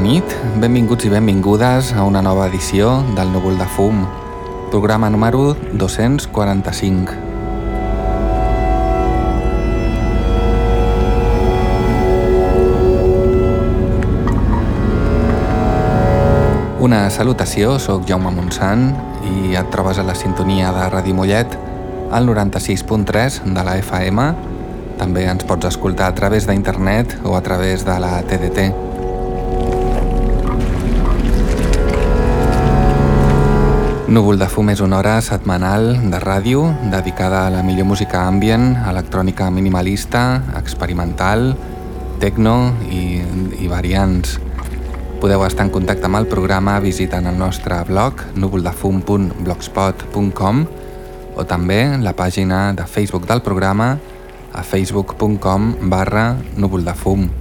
Bona nit. Benvinguts i benvingudes a una nova edició del Núvol de Fum, programa número 245. Una salutació, sóc Jaume Montsant i et trobes a la sintonia de Ràdio Mollet al 96.3 de la FM. També ens pots escoltar a través d'internet o a través de la TDT. Núvol de fum és una hora setmanal de ràdio dedicada a la millor música ambient, electrònica minimalista, experimental, techno i, i variants. Podeu estar en contacte amb el programa visitant el nostre blog núvoldefum.blogspot.com o també la pàgina de Facebook del programa a facebook.com barra núvoldefum.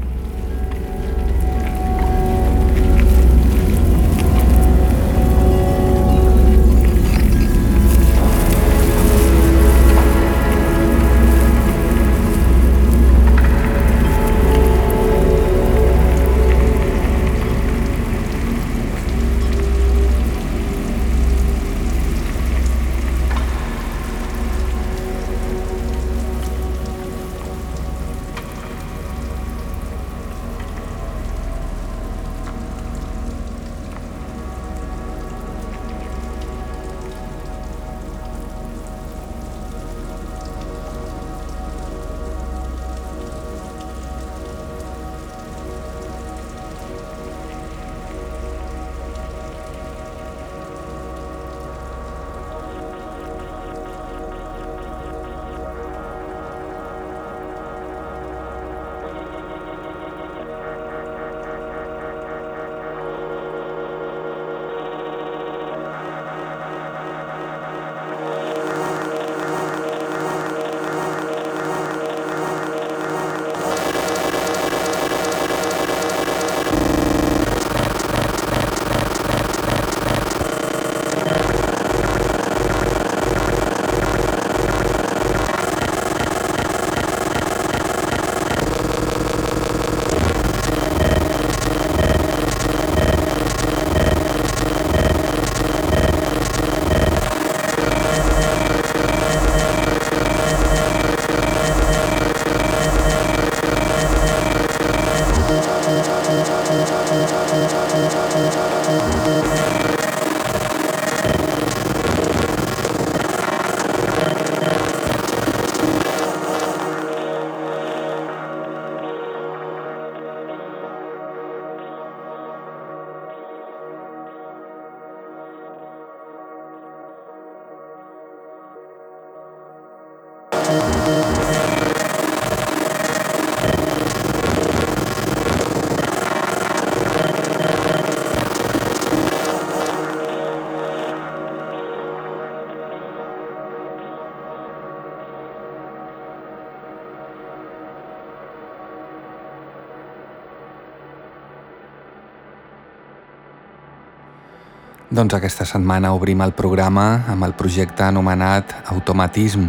Doncs aquesta setmana obrim el programa amb el projecte anomenat Automatism,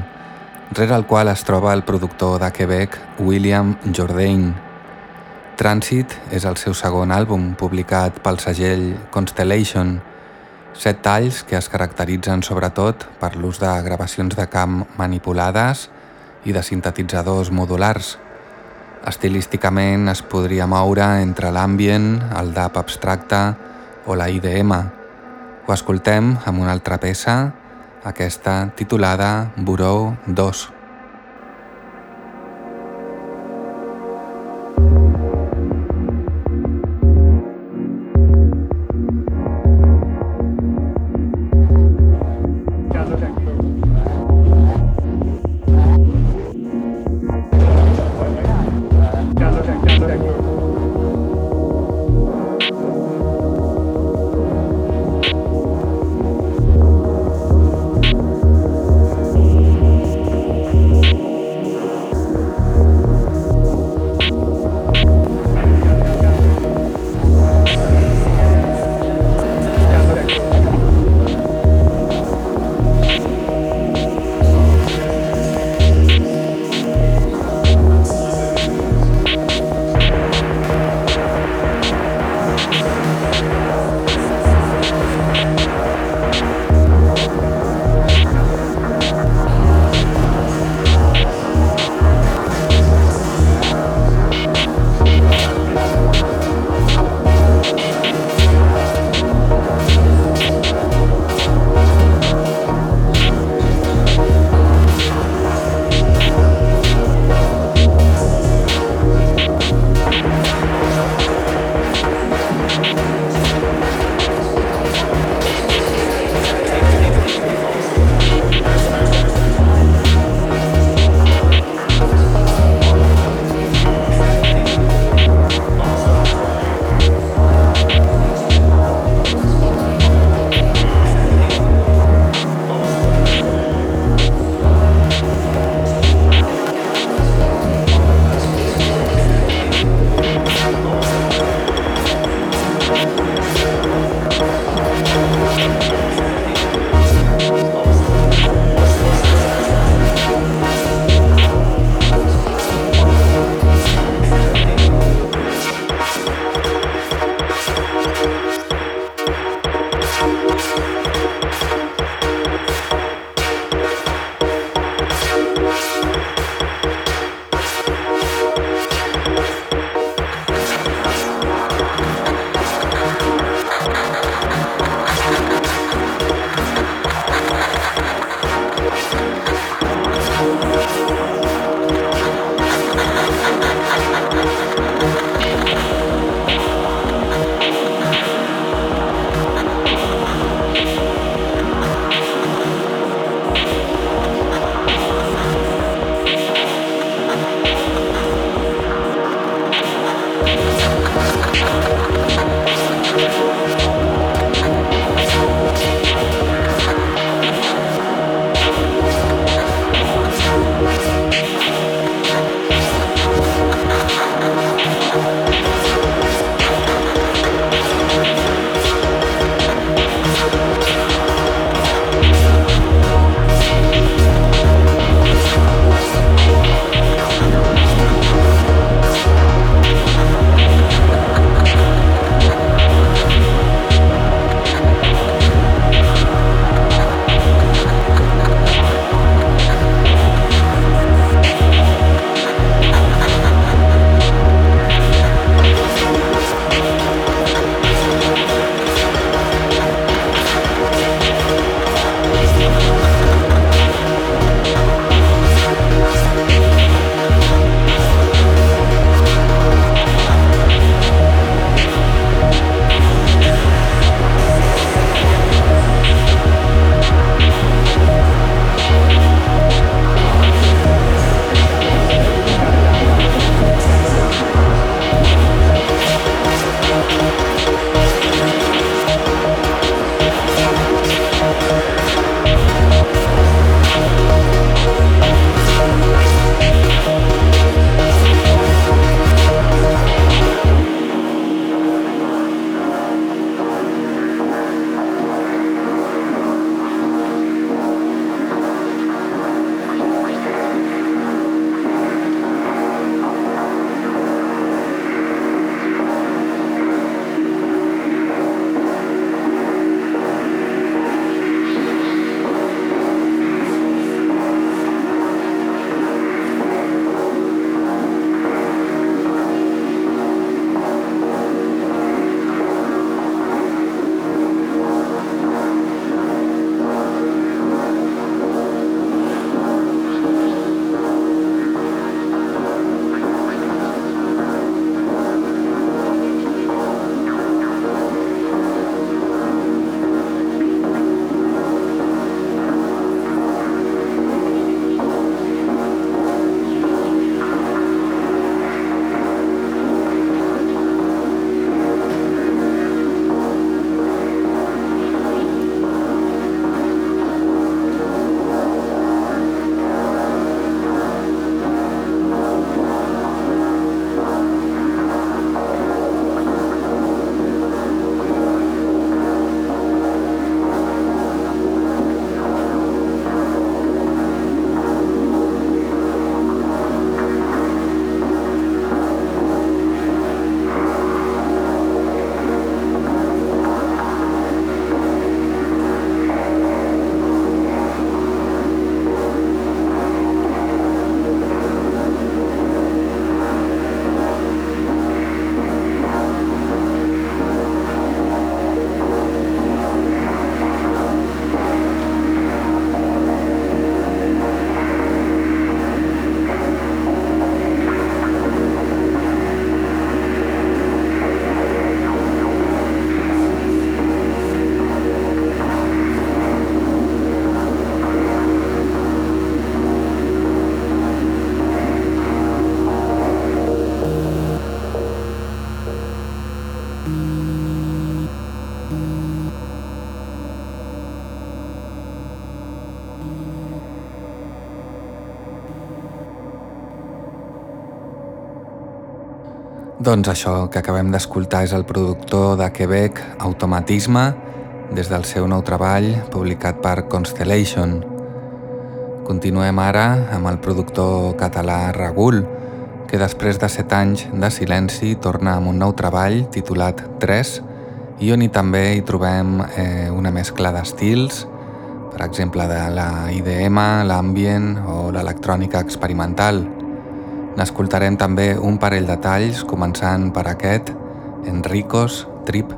rere el qual es troba el productor de Quebec, William Jourdain. Transit és el seu segon àlbum, publicat pel segell Constellation, set talls que es caracteritzen sobretot per l'ús de gravacions de camp manipulades i de sintetitzadors modulars. Estilísticament es podria moure entre l'ambient, el dub abstracte o la IDM, ho escoltem amb una altra peça, aquesta titulada Buró 2. Doncs això que acabem d'escoltar és el productor de Quebec, Automatisme, des del seu nou treball publicat per Constellation. Continuem ara amb el productor català Ragul, que després de set anys de silenci torna amb un nou treball titulat 3 i on hi també hi trobem eh, una mescla d'estils, per exemple de la IDM, l'ambient o l'electrònica experimental. N'escoltarem també un parell de talls, començant per aquest, Enricos Trip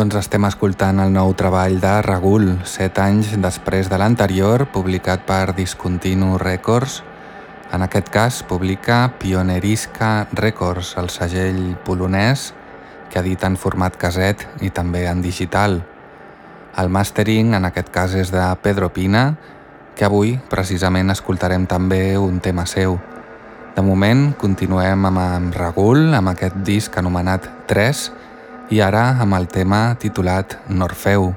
Doncs estem escoltant el nou treball de Ragul, set anys després de l'anterior, publicat per Discontinu Records. En aquest cas publica Pioneriska Records, el segell polonès que edita en format caset i també en digital. El mastering en aquest cas és de Pedro Pina, que avui precisament escoltarem també un tema seu. De moment continuem amb Ragul, amb aquest disc anomenat 3, i ara amb el tema titulat Norfeu.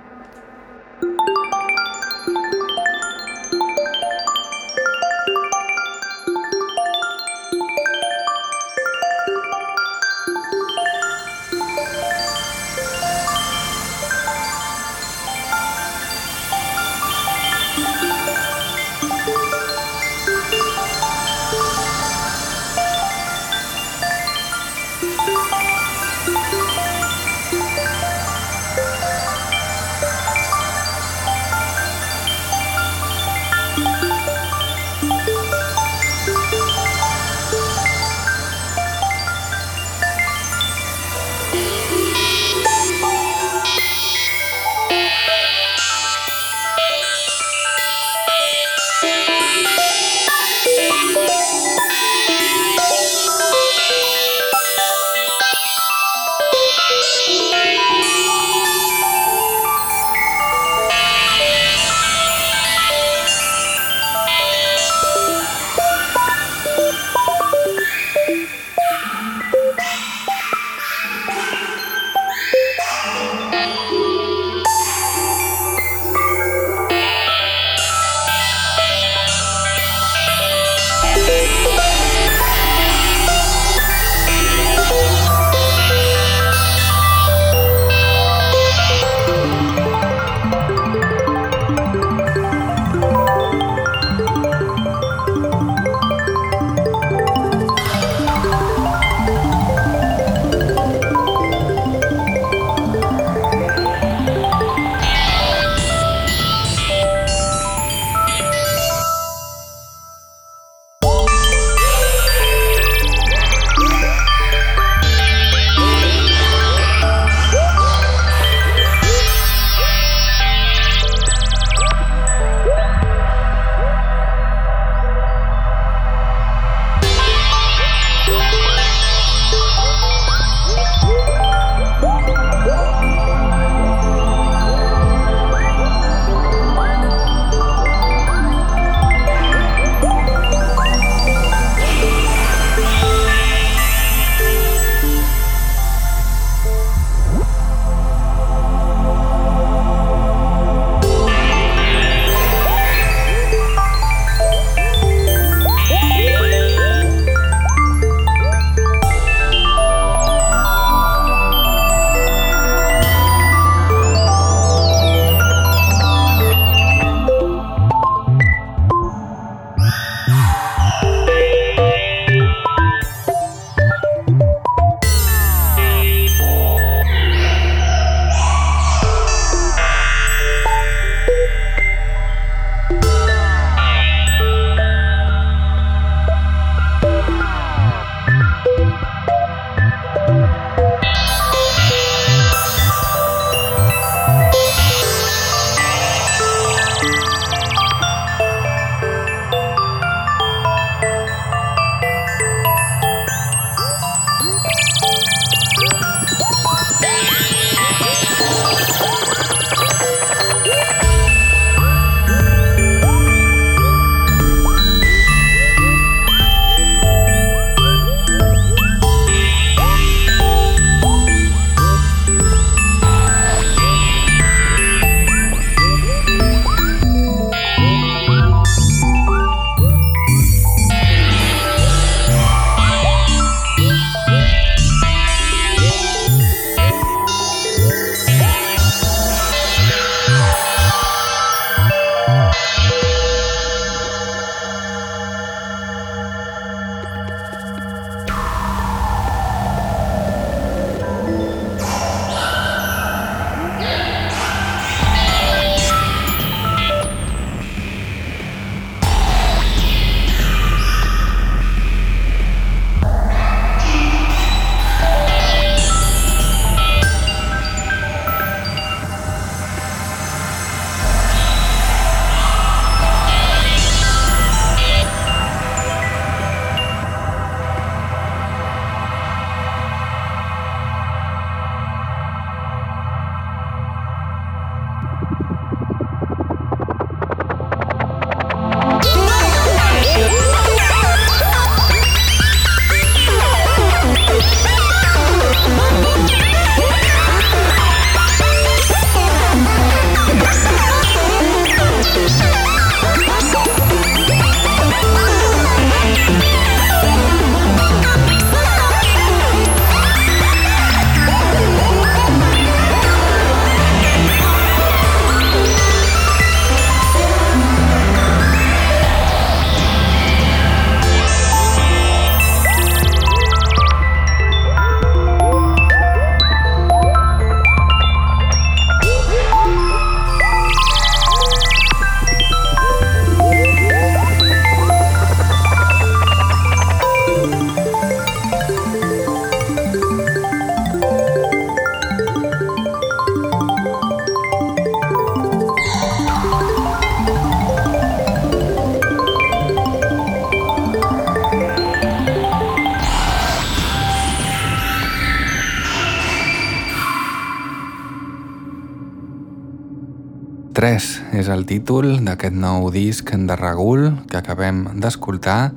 Títol d'aquest nou disc de Ragul que acabem d'escoltar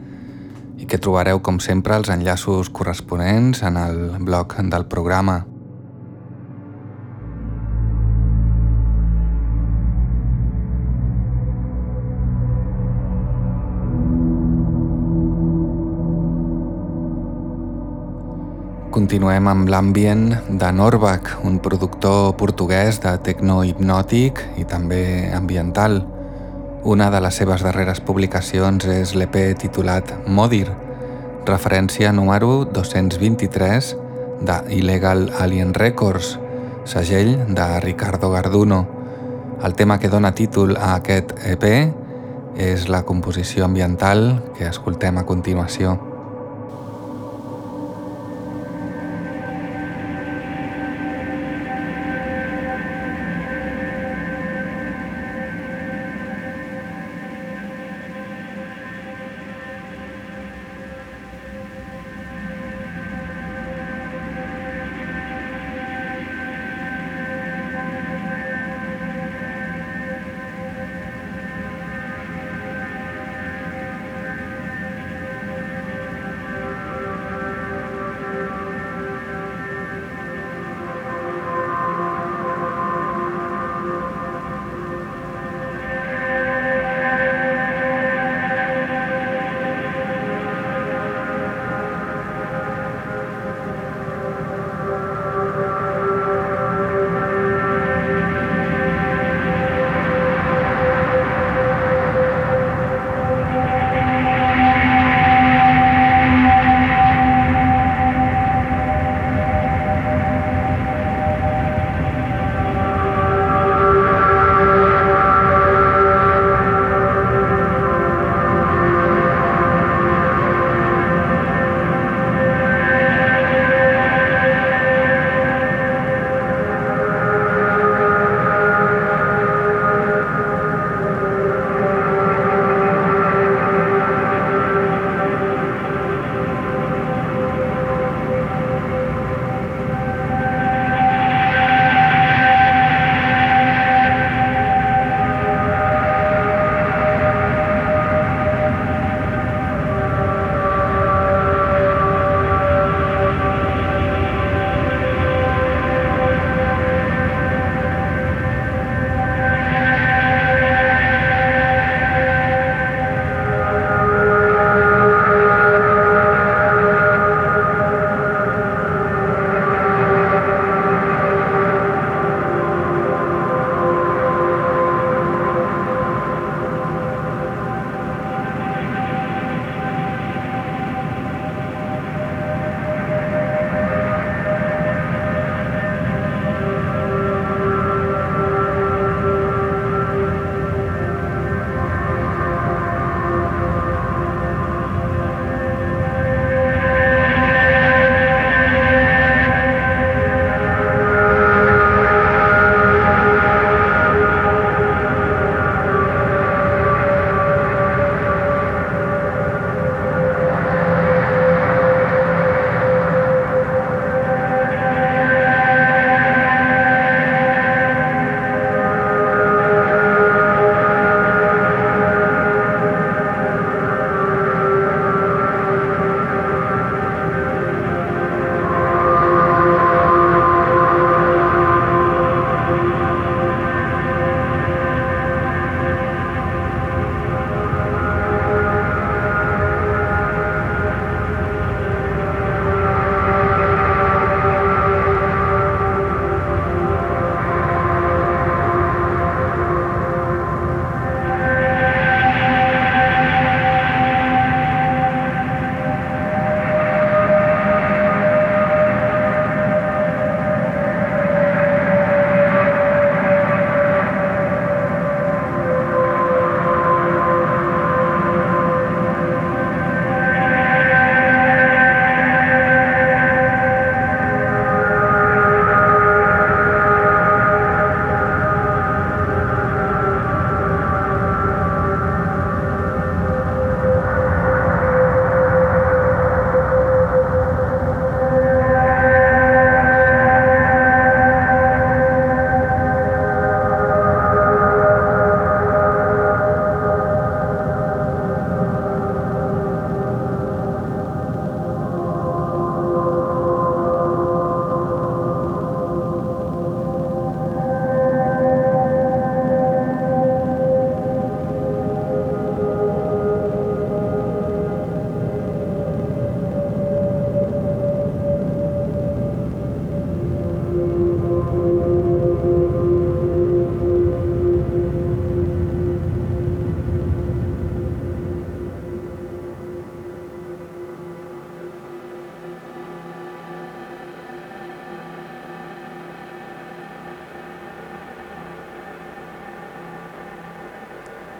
i que trobareu com sempre els enllaços corresponents en el blog del programa. Continuem amb l'ambient de Norbak, un productor portuguès de tecno hipnòtic i també ambiental. Una de les seves darreres publicacions és l'EP titulat Modir, referència número 223 de Illegal Alien Records, segell de Ricardo Garduno. El tema que dona títol a aquest EP és la composició ambiental que escoltem a continuació.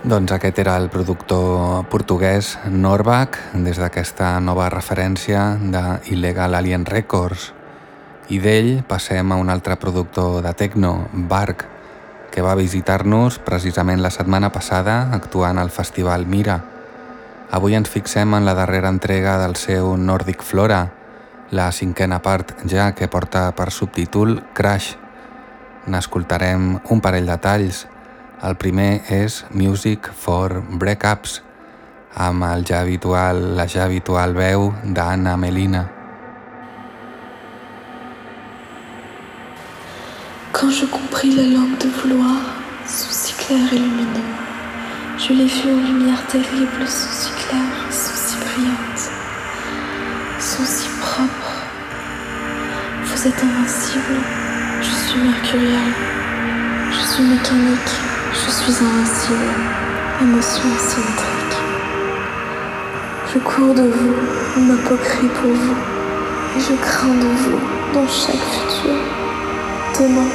Doncs aquest era el productor portuguès Norback des d'aquesta nova referència de Illegal Alien Records i d'ell passem a un altre productor de techno, Bark, que va visitar-nos precisament la setmana passada actuant al Festival Mira. Avui ens fixem en la darrera entrega del seu Nordic Flora, la cinquena part ja que porta per subtítol Crash. N'escoltarem un parell de talls, el primer és Music for Breakups, amb el la ja habitual veu d'Anna Melina. Quand je compris la langue de vouloir, soucis clairs et lumineux, je l'ai vu en lumière terrible, soucis clairs, soucis brillantes, soucis propres. Vous êtes invincible, je suis mercurial, je suis mécanique. Je suis invincible, émotion symétrique. Je cours de vous, ma peau crie pour vous, et je crains de vous dans chaque futur. Demain,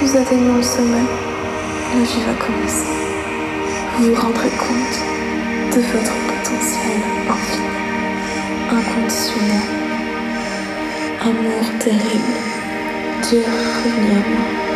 nous atteignons le sommet, la vie va commencer. Vous vous rendrez compte de votre potentiel infini, inconditionnel. Amour terrible, Dieu moi.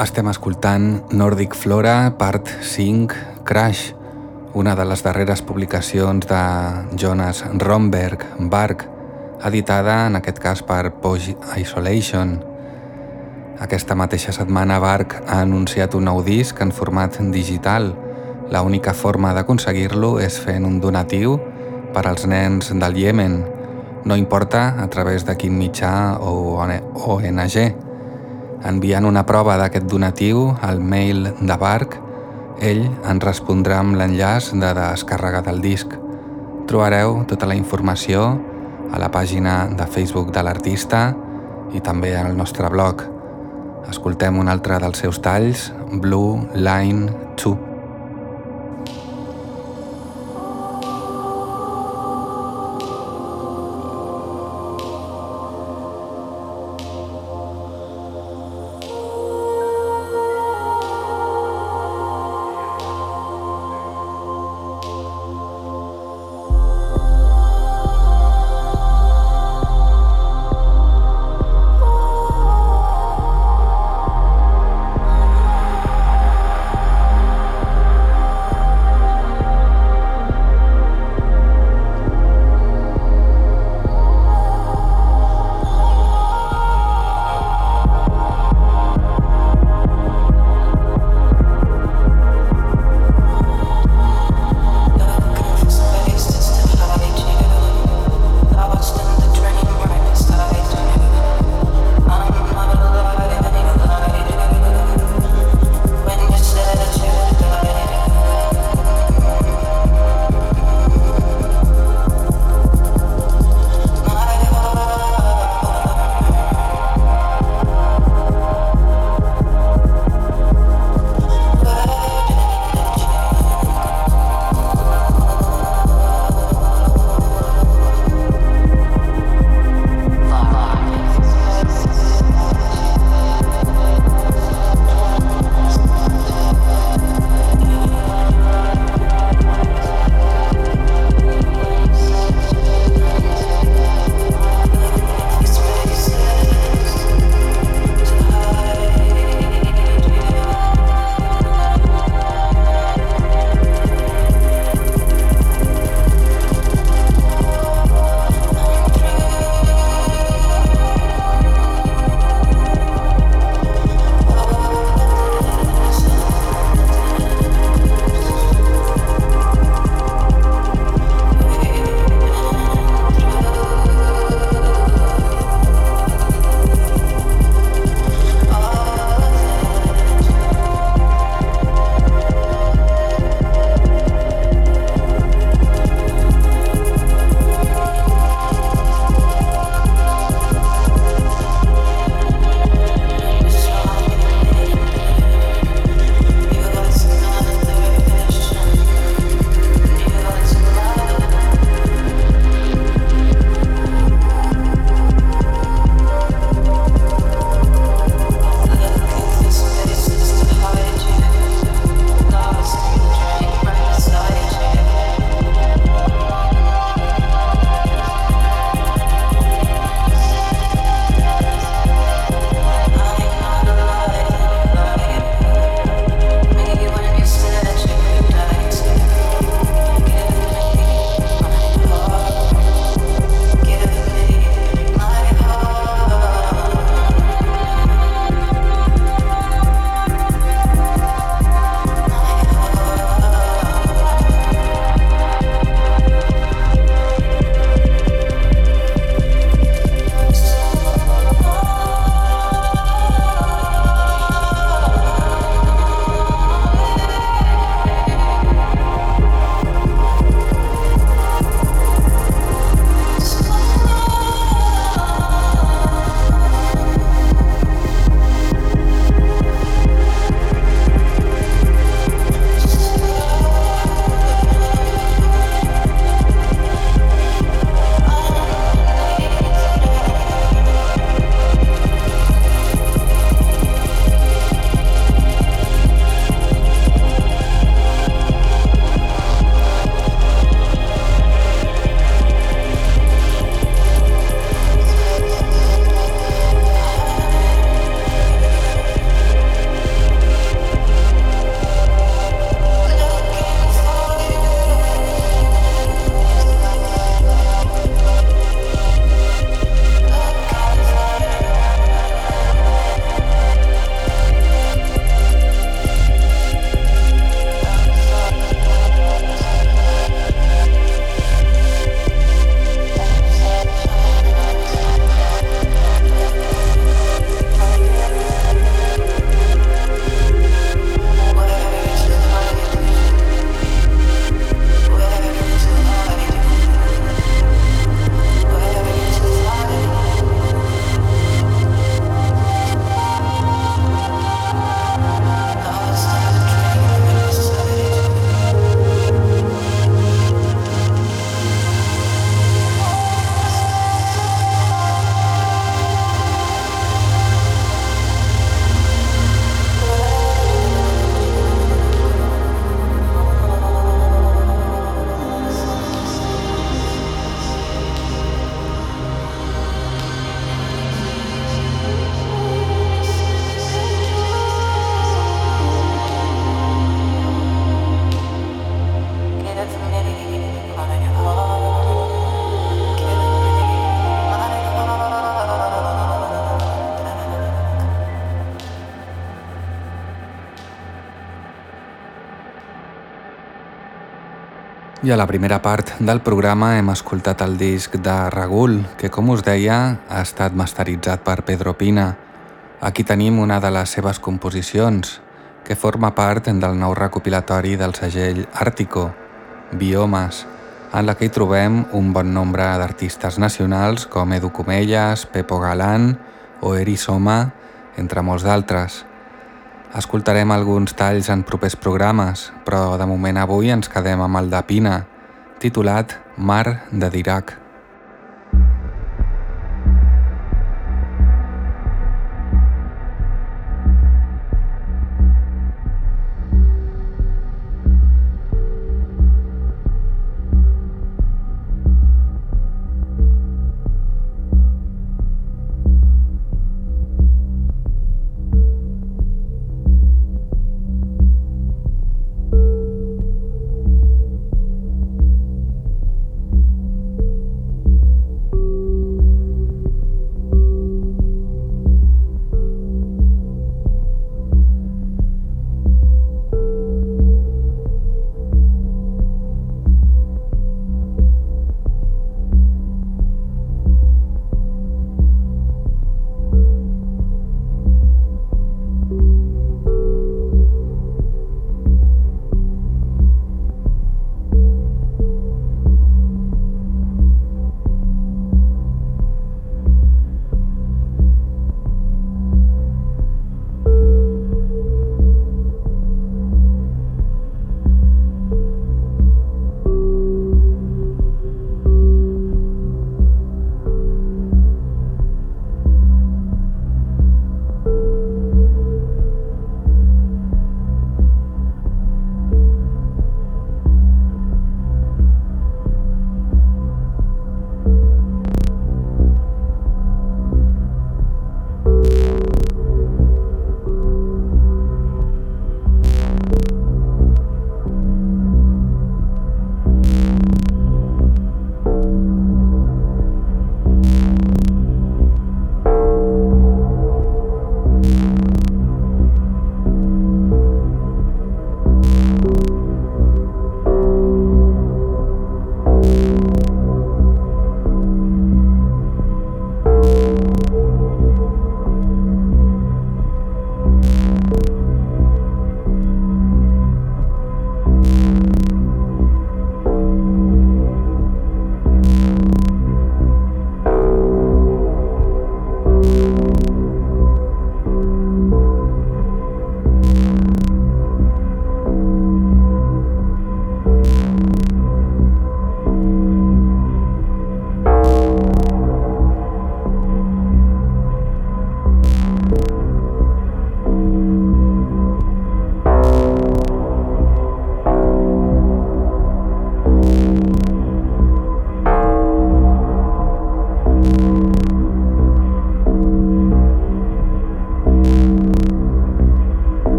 Estem escoltant Nordic Flora, part 5, Crash, una de les darreres publicacions de Jonas Romberg, Bark, editada en aquest cas per Poge Isolation. Aquesta mateixa setmana Bark ha anunciat un nou disc en format digital. La única forma d'aconseguir-lo és fent un donatiu per als nens del Iemen, no importa a través de quin mitjà o ONG. Enviant una prova d'aquest donatiu al mail de Bark, ell en respondrà amb l'enllaç de descàrrega del disc. Trobareu tota la informació a la pàgina de Facebook de l'artista i també al nostre blog. Escoltem un altre dels seus talls, Blue Line 2. I a la primera part del programa hem escoltat el disc de Ragul, que com us deia ha estat masteritzat per Pedro Pina. Aquí tenim una de les seves composicions, que forma part del nou recopilatori del segell Àrtico, Biomes, en la que hi trobem un bon nombre d'artistes nacionals com Edu Comelles, Pepo Galán o Eri Soma, entre molts d'altres. Escoltarem alguns talls en propers programes, però de moment avui ens quedem amb el de Pina, titulat Mar de Dirac.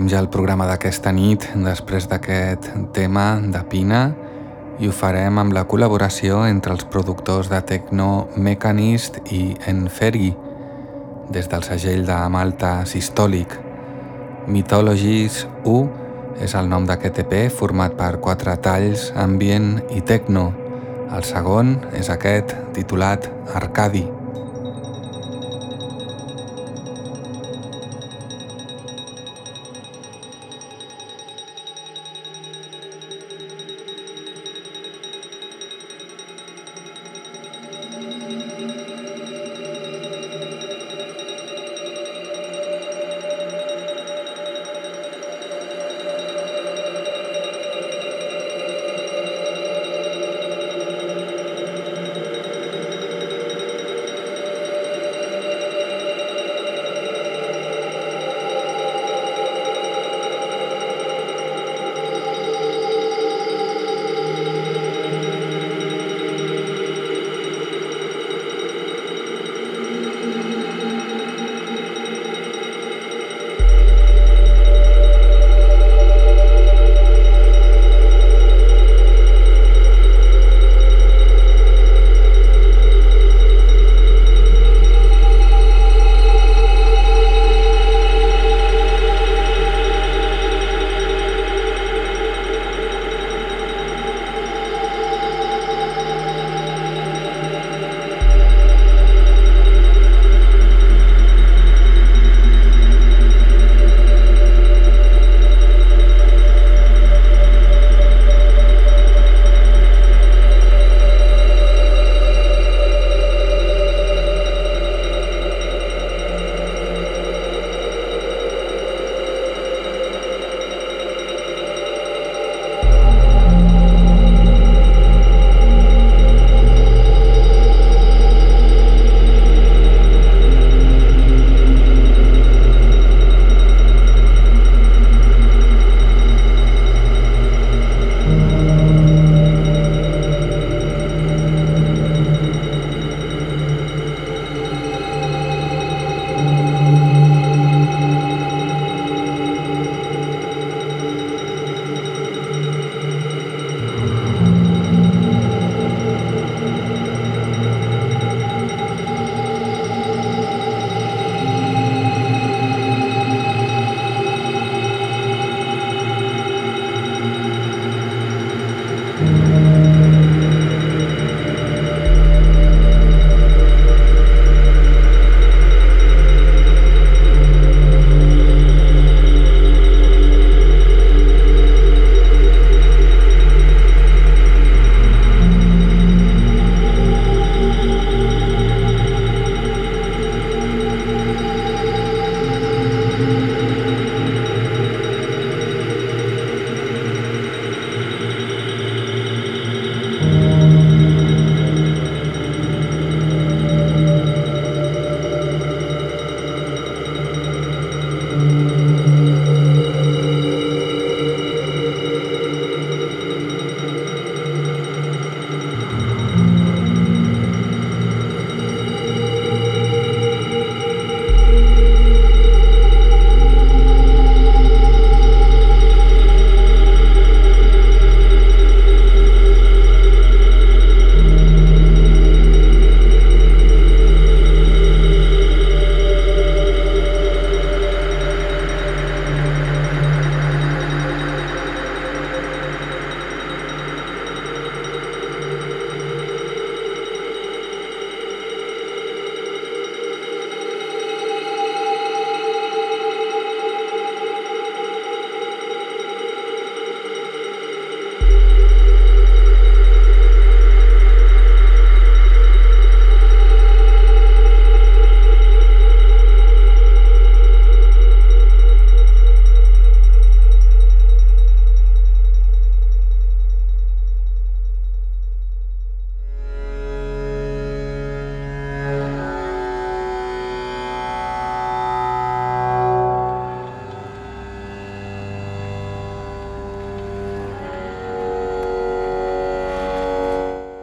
Tancarem ja el programa d'aquesta nit després d'aquest tema de Pina i ho farem amb la col·laboració entre els productors de Tecno Mechanist i Enferi des del segell de Malta Sistòlic. Mythologies 1 és el nom d'aquest EP format per quatre talls, ambient i techno. El segon és aquest, titulat Arcadi.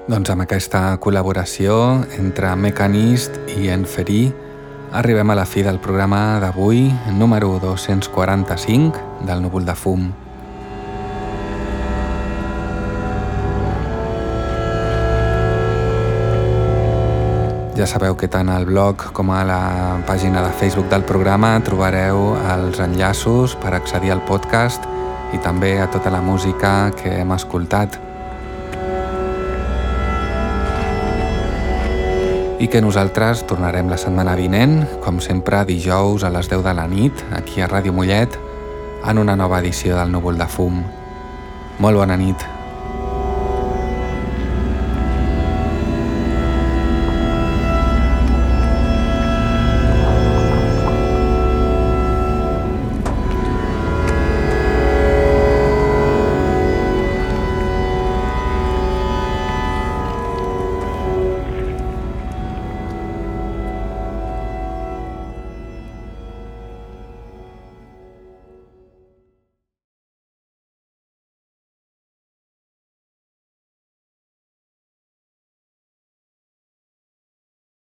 Doncs amb aquesta col·laboració entre Mechanist i Enferí arribem a la fi del programa d'avui, número 245 del Núvol de Fum. Ja sabeu que tant al blog com a la pàgina de Facebook del programa trobareu els enllaços per accedir al podcast i també a tota la música que hem escoltat. I que nosaltres tornarem la setmana vinent, com sempre dijous a les 10 de la nit, aquí a Ràdio Mollet, en una nova edició del Núvol de Fum. Molt bona nit.